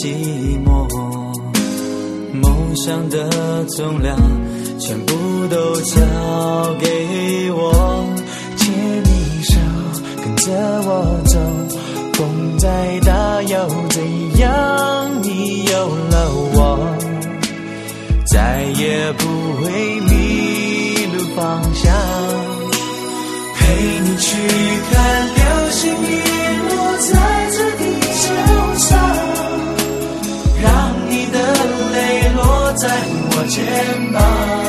寂寞。梦想的重量全部都交给我，牵你手，跟着我走。风再大又怎样？你有了我，再也不会迷路方向。陪你去看 love.